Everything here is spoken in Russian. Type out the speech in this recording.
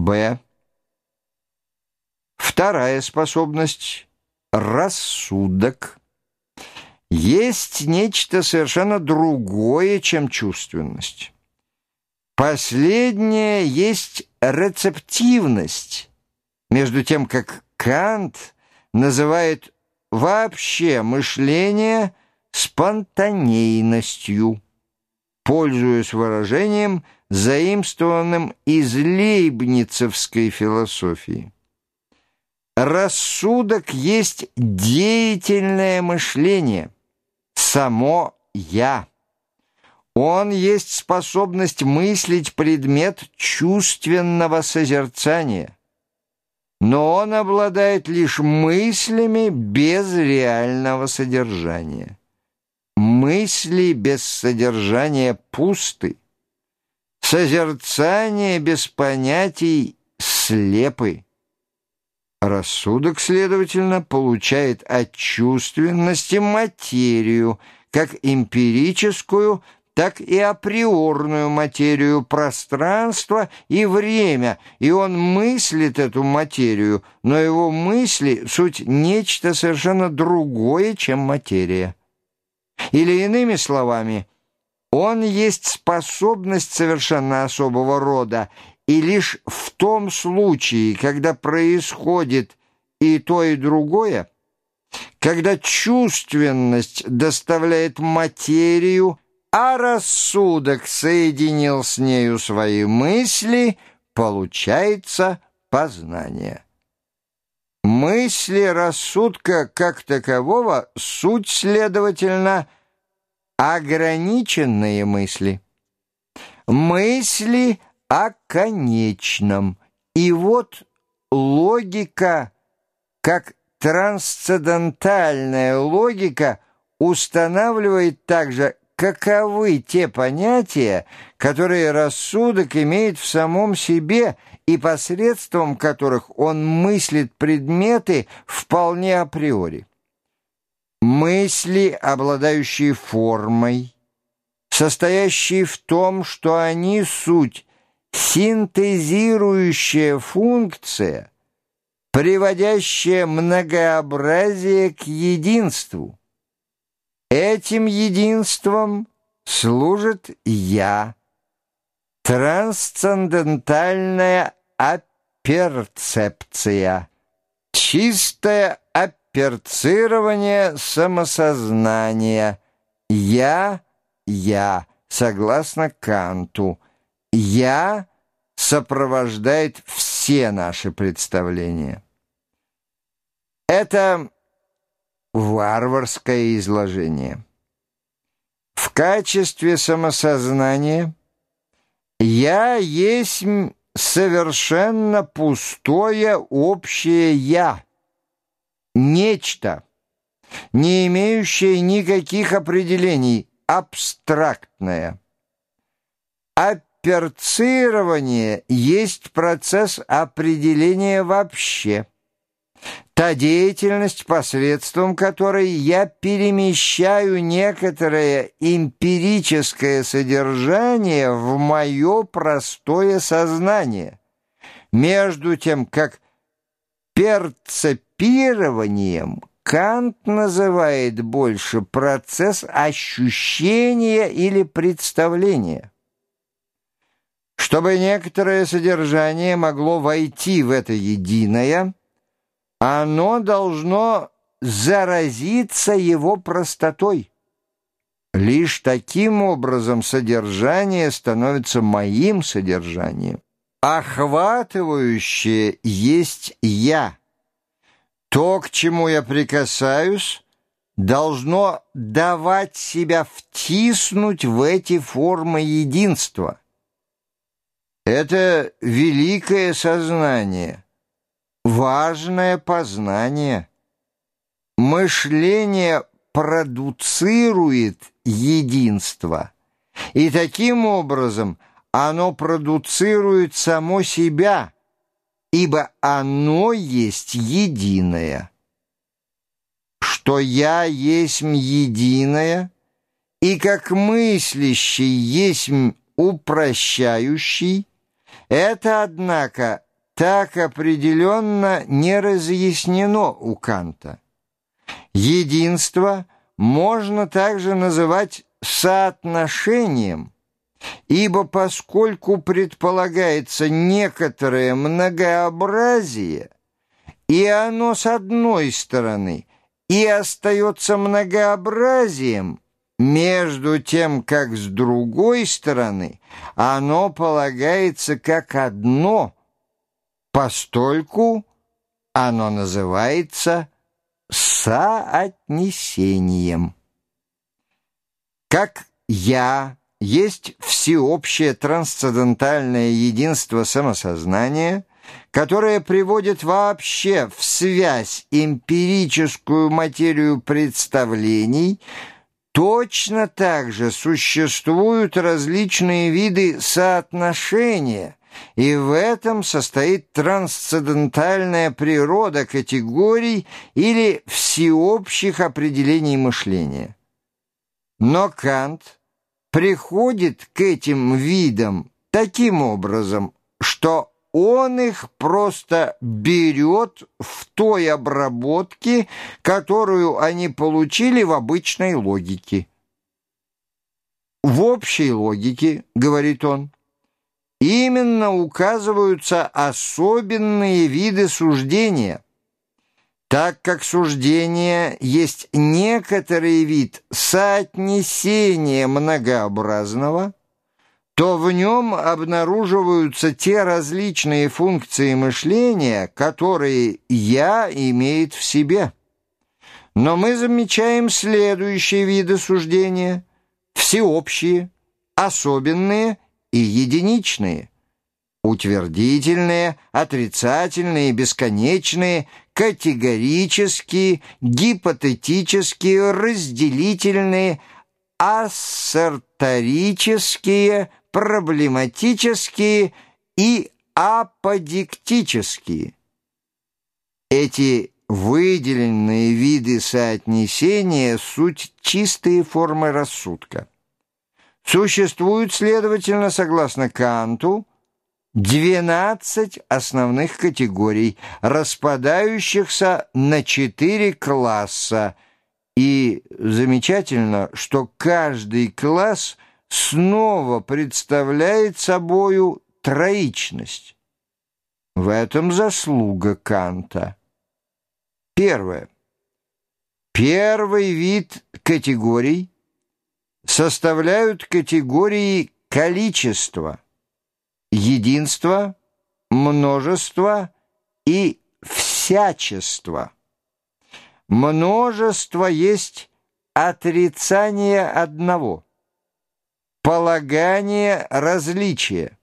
Б. Вторая способность — рассудок. Есть нечто совершенно другое, чем чувственность. Последнее есть рецептивность, между тем как Кант называет вообще мышление спонтанейностью, пользуясь выражением, заимствованным из лейбницевской философии. Рассудок есть деятельное мышление, само «я». Он есть способность мыслить предмет чувственного созерцания – но он обладает лишь мыслями без реального содержания. Мысли без содержания пусты. Созерцание без понятий слепы. Рассудок, следовательно, получает от чувственности материю, как эмпирическую, так и априорную материю пространства и время, и он мыслит эту материю, но его мысли — суть нечто совершенно другое, чем материя. Или иными словами, он есть способность совершенно особого рода, и лишь в том случае, когда происходит и то, и другое, когда чувственность доставляет материю, а рассудок соединил с нею свои мысли, получается познание. Мысли рассудка как такового суть, следовательно, ограниченные мысли. Мысли о конечном. И вот логика, как трансцендентальная логика, устанавливает также каковы те понятия, которые рассудок имеет в самом себе и посредством которых он мыслит предметы вполне априори. Мысли, обладающие формой, состоящие в том, что они суть синтезирующая функция, приводящая многообразие к единству – Этим единством служит «я», трансцендентальная аперцепция, чистое аперцирование самосознания. «Я», «я», согласно Канту, «я» сопровождает все наши представления. Это варварское изложение. В качестве самосознания я есть совершенно пустое общее «я», нечто, не имеющее никаких определений, абстрактное. Аперцирование есть процесс определения вообще – Та деятельность, посредством которой я перемещаю некоторое эмпирическое содержание в мое простое сознание, между тем как перцепированием Кант называет больше процесс ощущения или представления. Чтобы некоторое содержание могло войти в это единое – оно должно заразиться его простотой. Лишь таким образом содержание становится моим содержанием. Охватывающее есть «я». То, к чему я прикасаюсь, должно давать себя втиснуть в эти формы единства. Это великое сознание – важное познание. Мышление продуцирует единство, и таким образом оно продуцирует само себя, ибо оно есть единое. Что я есть единое, и как мыслящий есть упрощающий, это, однако, так определенно не разъяснено у Канта. Единство можно также называть соотношением, ибо поскольку предполагается некоторое многообразие, и оно с одной стороны и остается многообразием, между тем, как с другой стороны оно полагается как одно, постольку оно называется соотнесением. Как «я» есть всеобщее трансцендентальное единство самосознания, которое приводит вообще в связь эмпирическую материю представлений – Точно так же существуют различные виды соотношения, и в этом состоит трансцендентальная природа категорий или всеобщих определений мышления. Но Кант приходит к этим видам таким образом, что он их просто берет в той обработке, которую они получили в обычной логике. В общей логике, говорит он, именно указываются особенные виды суждения, так как суждение есть некоторый вид соотнесения многообразного – то в нем обнаруживаются те различные функции мышления, которые «я» имеет в себе. Но мы замечаем следующие виды суждения – всеобщие, особенные и единичные, утвердительные, отрицательные, бесконечные, категорические, гипотетические, разделительные, ассерторические – проблематические и аподиктические. Эти выделенные виды соотнесения – суть чистые формы рассудка. Существует, следовательно, согласно Канту, 12 основных категорий, распадающихся на четыре класса, и замечательно, что каждый класс – снова представляет собою троичность. В этом заслуга Канта. Первое. Первый вид категорий составляют категории количества, единства, множества и всячества. Множество есть отрицание одного – полагание различия.